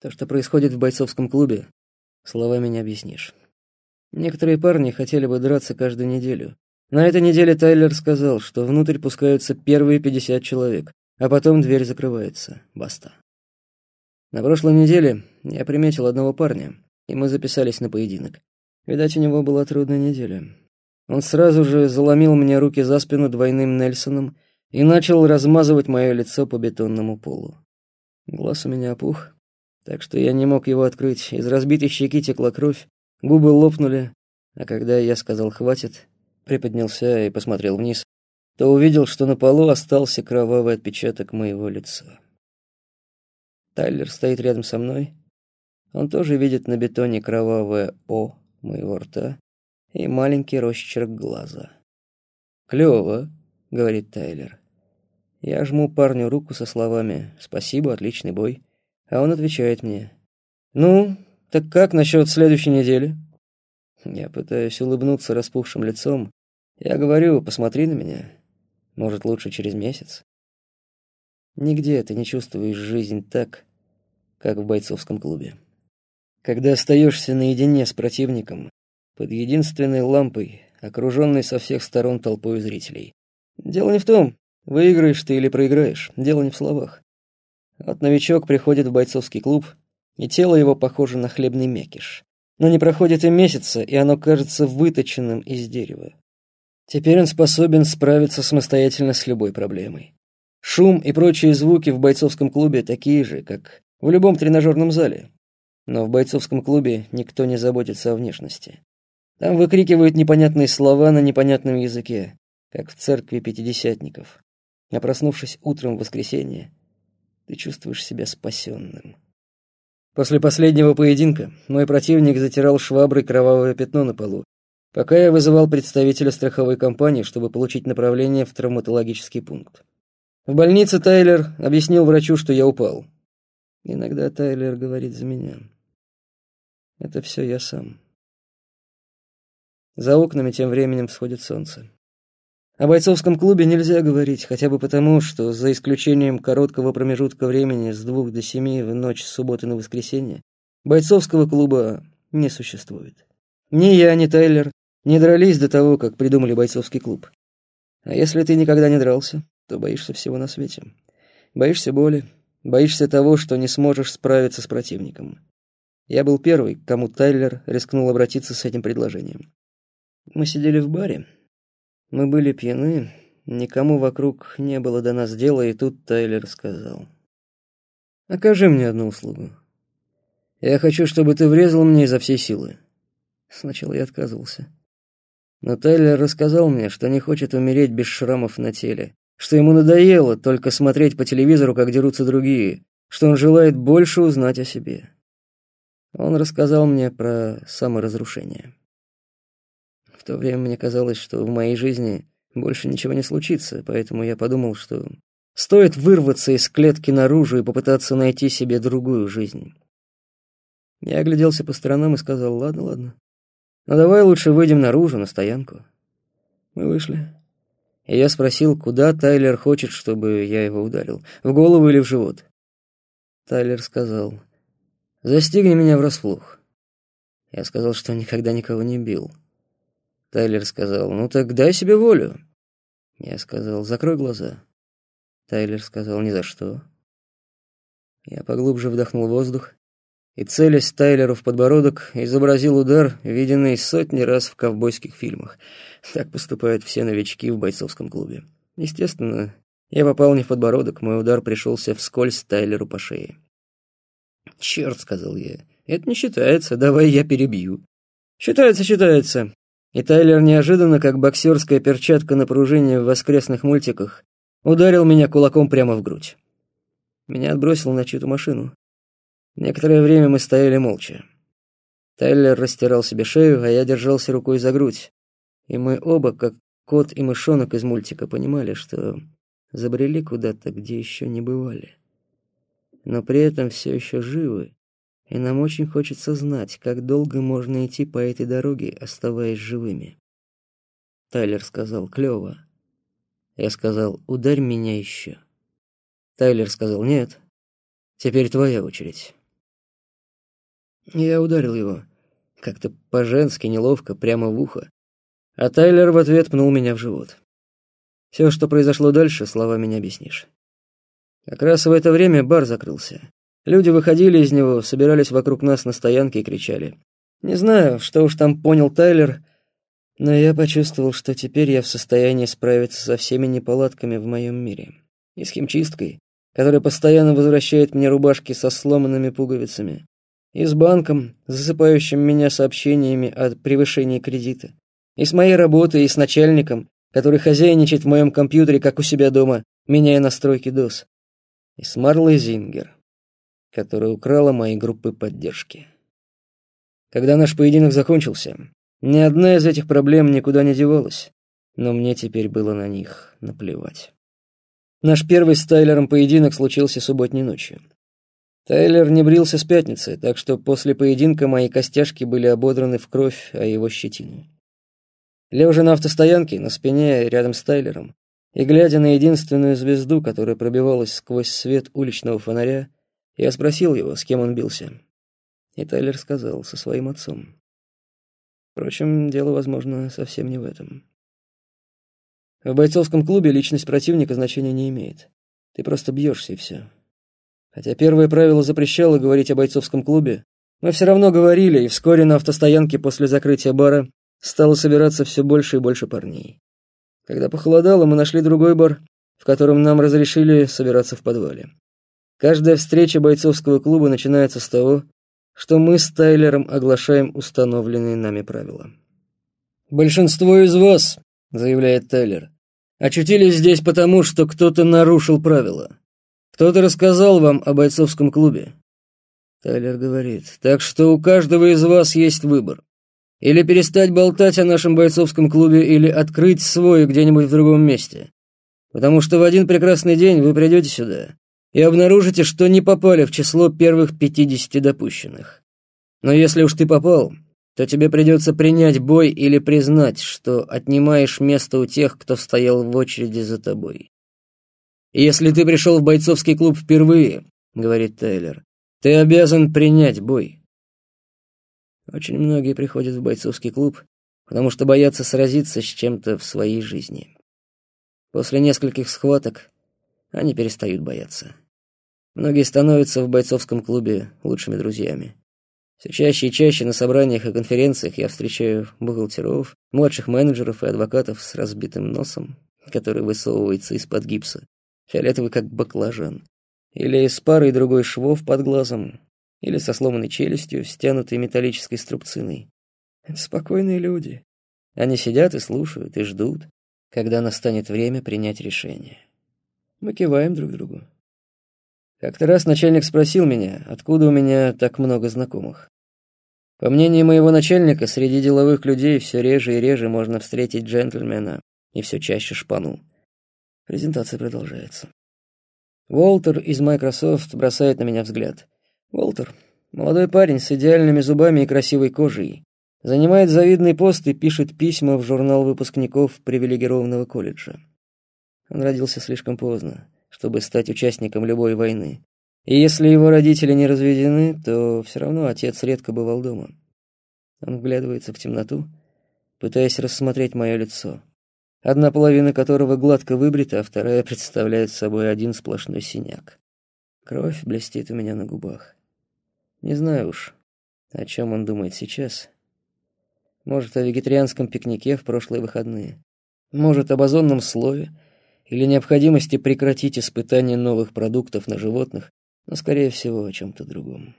То, что происходит в бойцовском клубе, словами не объяснишь. Некоторые парни хотели бы драться каждую неделю. На этой неделе Тайлер сказал, что внутрь пускаются первые 50 человек, а потом дверь закрывается. Баста. На прошлой неделе я приметил одного парня, и мы записались на поединок. Видать, у него была трудная неделя. Он сразу же заломил мне руки за спину двойным Нельсоном и начал размазывать мое лицо по бетонному полу. Глаз у меня опух, так что я не мог его открыть. Из разбитой щеки текла кровь, губы лопнули, а когда я сказал «хватит», приподнялся и посмотрел вниз, то увидел, что на полу остался кровавый отпечаток моего лица. Тайлер стоит рядом со мной. Он тоже видит на бетоне кровавое «О» моего рта и маленький росчерк глаза. «Клёво», — говорит Тайлер. Я жму парню руку со словами «Спасибо, отличный бой», а он отвечает мне «Ну, так как насчет следующей недели?» Я пытаюсь улыбнуться распухшим лицом. Я говорю «Посмотри на меня. Может, лучше через месяц?» Нигде ты не чувствуешь жизнь так, как в бойцовском клубе. Когда остаешься наедине с противником, под единственной лампой, окруженной со всех сторон толпой зрителей. Дело не в том, выиграешь ты или проиграешь, дело не в словах. Вот новичок приходит в бойцовский клуб, и тело его похоже на хлебный мякиш. Но не проходит и месяца, и оно кажется выточенным из дерева. Теперь он способен справиться самостоятельно с любой проблемой. Шум и прочие звуки в бойцовском клубе такие же, как в любом тренажерном зале. Но в бойцовском клубе никто не заботится о внешности. Там выкрикивают непонятные слова на непонятном языке, как в церкви пятидесятников. А проснувшись утром в воскресенье, ты чувствуешь себя спасенным. После последнего поединка мой противник затирал шваброй кровавое пятно на полу, пока я вызывал представителя страховой компании, чтобы получить направление в травматологический пункт. В больнице Тайлер объяснил врачу, что я упал. Иногда Тайлер говорит за меня. Это все я сам. За окнами тем временем всходит солнце. О бойцовском клубе нельзя говорить, хотя бы потому, что, за исключением короткого промежутка времени с двух до семи в ночь с субботы на воскресенье, бойцовского клуба не существует. Ни я, ни Тайлер не дрались до того, как придумали бойцовский клуб. А если ты никогда не дрался, то боишься всего на свете. Боишься боли, боишься того, что не сможешь справиться с противником. Я был первый, к кому Тайлер рискнул обратиться с этим предложением. Мы сидели в баре. Мы были пьяны, никому вокруг не было до нас дела, и тут Тайлер сказал. «Окажи мне одну услугу. Я хочу, чтобы ты врезал мне изо всей силы». Сначала я отказывался. Но Тайлер рассказал мне, что не хочет умереть без шрамов на теле, что ему надоело только смотреть по телевизору, как дерутся другие, что он желает больше узнать о себе. Он рассказал мне про саморазрушение то время мне казалось, что в моей жизни больше ничего не случится, поэтому я подумал, что стоит вырваться из клетки наружу и попытаться найти себе другую жизнь. Я огляделся по сторонам и сказал, ладно, ладно. Ну давай лучше выйдем наружу, на стоянку. Мы вышли. И я спросил, куда Тайлер хочет, чтобы я его ударил, в голову или в живот. Тайлер сказал, застигни меня врасплох. Я сказал, что никогда никого не бил. Тайлер сказал, «Ну так дай себе волю». Я сказал, «Закрой глаза». Тайлер сказал, «Ни за что». Я поглубже вдохнул воздух и, целясь Тайлеру в подбородок, изобразил удар, виденный сотни раз в ковбойских фильмах. Так поступают все новички в бойцовском клубе. Естественно, я попал не в подбородок, мой удар пришелся вскользь Тайлеру по шее. «Черт», — сказал я, — «это не считается, давай я перебью». «Считается, считается. И Тайлер неожиданно, как боксерская перчатка на пружине в воскресных мультиках, ударил меня кулаком прямо в грудь. Меня отбросил на чью-то машину. Некоторое время мы стояли молча. Тайлер растирал себе шею, а я держался рукой за грудь. И мы оба, как кот и мышонок из мультика, понимали, что забрели куда-то, где еще не бывали. Но при этом все еще живы и нам очень хочется знать, как долго можно идти по этой дороге, оставаясь живыми. Тайлер сказал «клево». Я сказал «ударь меня еще». Тайлер сказал «нет, теперь твоя очередь». Я ударил его. Как-то по-женски, неловко, прямо в ухо. А Тайлер в ответ пнул меня в живот. Все, что произошло дальше, словами не объяснишь. Как раз в это время бар закрылся. Люди выходили из него, собирались вокруг нас на стоянке и кричали. Не знаю, что уж там понял Тайлер, но я почувствовал, что теперь я в состоянии справиться со всеми неполадками в моем мире. И с химчисткой, которая постоянно возвращает мне рубашки со сломанными пуговицами, и с банком, засыпающим меня сообщениями о превышении кредита, и с моей работой, и с начальником, который хозяйничает в моем компьютере, как у себя дома, меняя настройки DOS, и с Марлой Зингер, которая украла мои группы поддержки. Когда наш поединок закончился, ни одна из этих проблем никуда не девалась, но мне теперь было на них наплевать. Наш первый с Тайлером поединок случился субботней ночью. Тайлер не брился с пятницы, так что после поединка мои костяшки были ободраны в кровь, а его щетину. Лежа на автостоянке, на спине, рядом с Тайлером, и глядя на единственную звезду, которая пробивалась сквозь свет уличного фонаря, я спросил его, с кем он бился. И Тайлер сказал, со своим отцом. Впрочем, дело, возможно, совсем не в этом. В бойцовском клубе личность противника значения не имеет. Ты просто бьешься и все. Хотя первое правило запрещало говорить о бойцовском клубе, мы все равно говорили, и вскоре на автостоянке после закрытия бара стало собираться все больше и больше парней. Когда похолодало, мы нашли другой бар, в котором нам разрешили собираться в подвале. Каждая встреча бойцовского клуба начинается с того, что мы с Тайлером оглашаем установленные нами правила. «Большинство из вас», — заявляет Тайлер, Очутились здесь потому, что кто-то нарушил правила. Кто-то рассказал вам о бойцовском клубе. Тайлер говорит, так что у каждого из вас есть выбор. Или перестать болтать о нашем бойцовском клубе, или открыть свой где-нибудь в другом месте. Потому что в один прекрасный день вы придете сюда и обнаружите, что не попали в число первых пятидесяти допущенных. Но если уж ты попал, то тебе придется принять бой или признать, что отнимаешь место у тех, кто стоял в очереди за тобой. «Если ты пришел в бойцовский клуб впервые», — говорит Тейлер, — «ты обязан принять бой». Очень многие приходят в бойцовский клуб, потому что боятся сразиться с чем-то в своей жизни. После нескольких схваток они перестают бояться. Многие становятся в бойцовском клубе лучшими друзьями. Все чаще и чаще на собраниях и конференциях я встречаю бухгалтеров, младших менеджеров и адвокатов с разбитым носом, который высовывается из-под гипса, фиолетовый как баклажан, или с парой другой швов под глазом, или со сломанной челюстью, стянутой металлической струбциной. Это спокойные люди. Они сидят и слушают, и ждут, когда настанет время принять решение. Мы киваем друг другу. Как-то раз начальник спросил меня, откуда у меня так много знакомых. По мнению моего начальника, среди деловых людей все реже и реже можно встретить джентльмена и все чаще шпану. Презентация продолжается. Уолтер из Microsoft бросает на меня взгляд. Уолтер, молодой парень с идеальными зубами и красивой кожей, занимает завидный пост и пишет письма в журнал выпускников привилегированного колледжа. Он родился слишком поздно чтобы стать участником любой войны. И если его родители не разведены, то все равно отец редко бывал дома. Он вглядывается в темноту, пытаясь рассмотреть мое лицо, одна половина которого гладко выбрита, а вторая представляет собой один сплошной синяк. Кровь блестит у меня на губах. Не знаю уж, о чем он думает сейчас. Может, о вегетарианском пикнике в прошлые выходные. Может, об озонном слое — или необходимости прекратить испытание новых продуктов на животных, но, скорее всего, о чем-то другом.